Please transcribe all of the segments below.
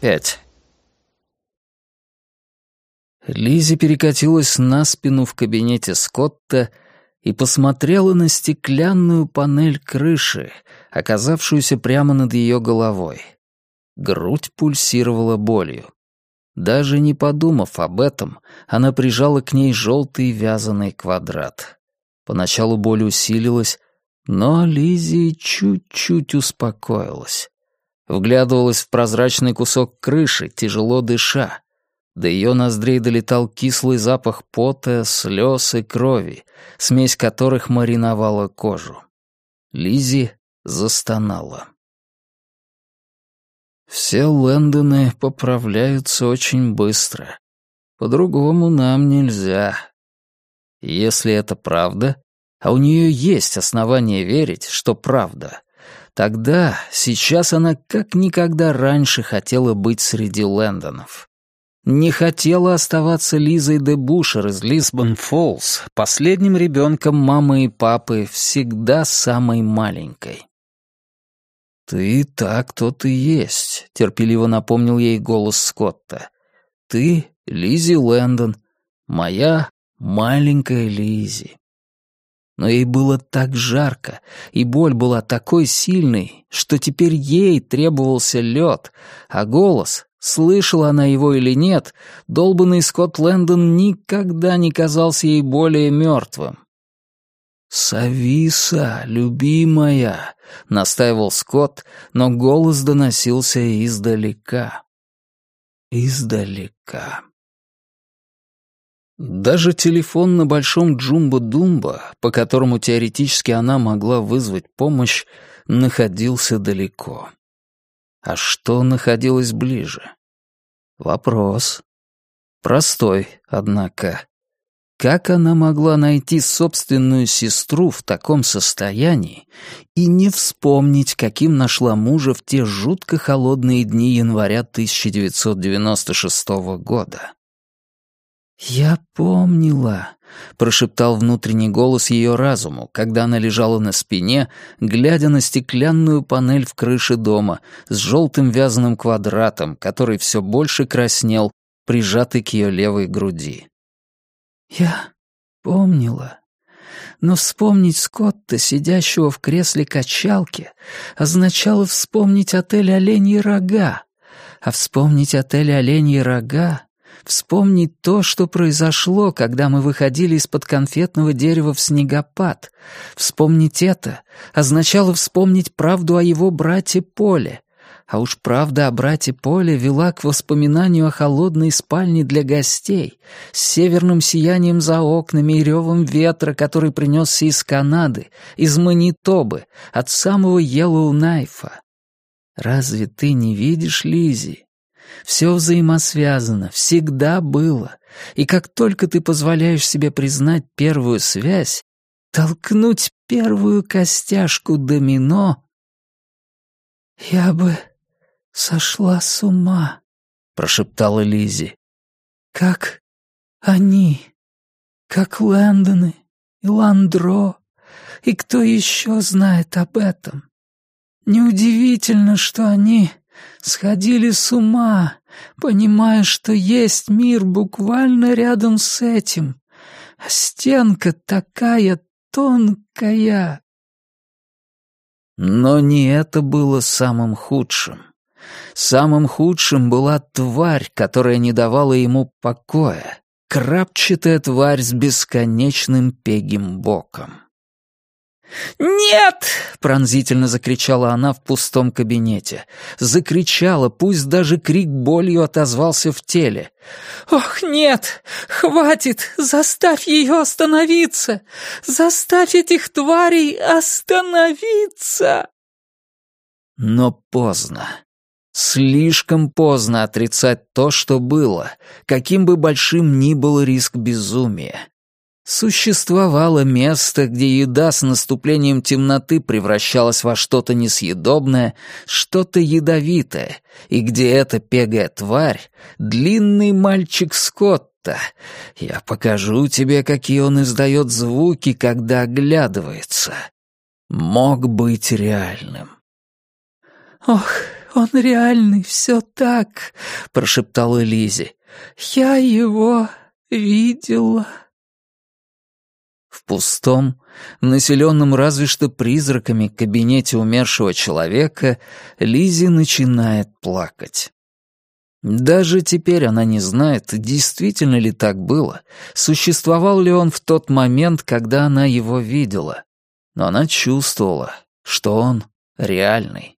5. Лизи перекатилась на спину в кабинете Скотта и посмотрела на стеклянную панель крыши, оказавшуюся прямо над ее головой. Грудь пульсировала болью. Даже не подумав об этом, она прижала к ней желтый вязаный квадрат. Поначалу боль усилилась, но Лизи чуть-чуть успокоилась. Вглядывалась в прозрачный кусок крыши, тяжело дыша. До ее ноздрей долетал кислый запах пота, слез и крови, смесь которых мариновала кожу. Лизи застонала. «Все Лэндоны поправляются очень быстро. По-другому нам нельзя. Если это правда, а у нее есть основания верить, что правда, тогда, сейчас она как никогда раньше хотела быть среди Лэндонов. Не хотела оставаться Лизой де Бушер из Лисбон Фоллс, последним ребенком мамы и папы, всегда самой маленькой. «Ты так тот и есть», — терпеливо напомнил ей голос Скотта. «Ты Лизи Лэндон, моя маленькая Лизи». Но ей было так жарко, и боль была такой сильной, что теперь ей требовался лед, а голос, слышала она его или нет, долбанный Скотт Лэндон никогда не казался ей более мертвым. «Сависа, любимая», — настаивал Скотт, но голос доносился издалека. Издалека. Даже телефон на большом Джумба-Думба, по которому теоретически она могла вызвать помощь, находился далеко. А что находилось ближе? Вопрос. Простой, однако. Как она могла найти собственную сестру в таком состоянии и не вспомнить, каким нашла мужа в те жутко холодные дни января 1996 года? «Я помнила», — прошептал внутренний голос ее разуму, когда она лежала на спине, глядя на стеклянную панель в крыше дома с желтым вязаным квадратом, который все больше краснел, прижатый к ее левой груди. «Я помнила», но вспомнить Скотта, сидящего в кресле качалки, означало вспомнить отель «Оленьи рога», а вспомнить отель «Оленьи рога» Вспомнить то, что произошло, когда мы выходили из-под конфетного дерева в снегопад. Вспомнить это означало вспомнить правду о его брате Поле. А уж правда о брате Поле вела к воспоминанию о холодной спальне для гостей, с северным сиянием за окнами и ревом ветра, который принесся из Канады, из Манитобы, от самого Йеллоу-Найфа. Разве ты не видишь, Лизи? Все взаимосвязано, всегда было. И как только ты позволяешь себе признать первую связь, толкнуть первую костяшку домино... «Я бы сошла с ума», — прошептала Лизи. «Как они, как Лэндоны и Ландро, и кто еще знает об этом? Неудивительно, что они сходили с ума, понимая, что есть мир буквально рядом с этим, а стенка такая тонкая. Но не это было самым худшим. Самым худшим была тварь, которая не давала ему покоя. Крапчатая тварь с бесконечным пегим боком. «Нет!» — пронзительно закричала она в пустом кабинете. Закричала, пусть даже крик болью отозвался в теле. «Ох, нет! Хватит! Заставь ее остановиться! Заставь этих тварей остановиться!» Но поздно. Слишком поздно отрицать то, что было, каким бы большим ни был риск безумия. Существовало место, где еда с наступлением темноты превращалась во что-то несъедобное, что-то ядовитое, и где эта пегая тварь — длинный мальчик Скотта. Я покажу тебе, какие он издает звуки, когда оглядывается. Мог быть реальным. «Ох, «Он реальный, все так», — прошептала Лизи. «Я его видела». Пустом, населенном разве что призраками кабинете умершего человека, Лизи начинает плакать. Даже теперь она не знает, действительно ли так было, существовал ли он в тот момент, когда она его видела. Но она чувствовала, что он реальный.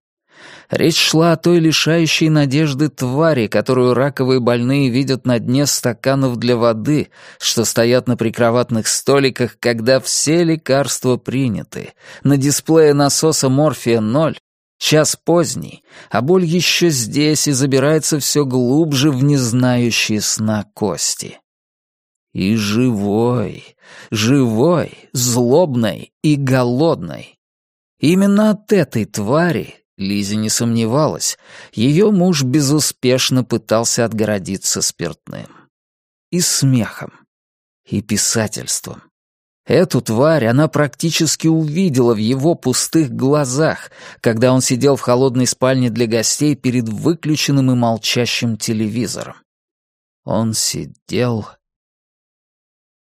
Речь шла о той лишающей надежды твари, которую раковые больные видят на дне стаканов для воды, что стоят на прикроватных столиках, когда все лекарства приняты. На дисплее насоса морфия ноль, час поздний, а боль еще здесь и забирается все глубже в незнающие сна кости. И живой, живой, злобной и голодной. Именно от этой твари Лизи не сомневалась, ее муж безуспешно пытался отгородиться спиртным. И смехом, и писательством. Эту тварь она практически увидела в его пустых глазах, когда он сидел в холодной спальне для гостей перед выключенным и молчащим телевизором. Он сидел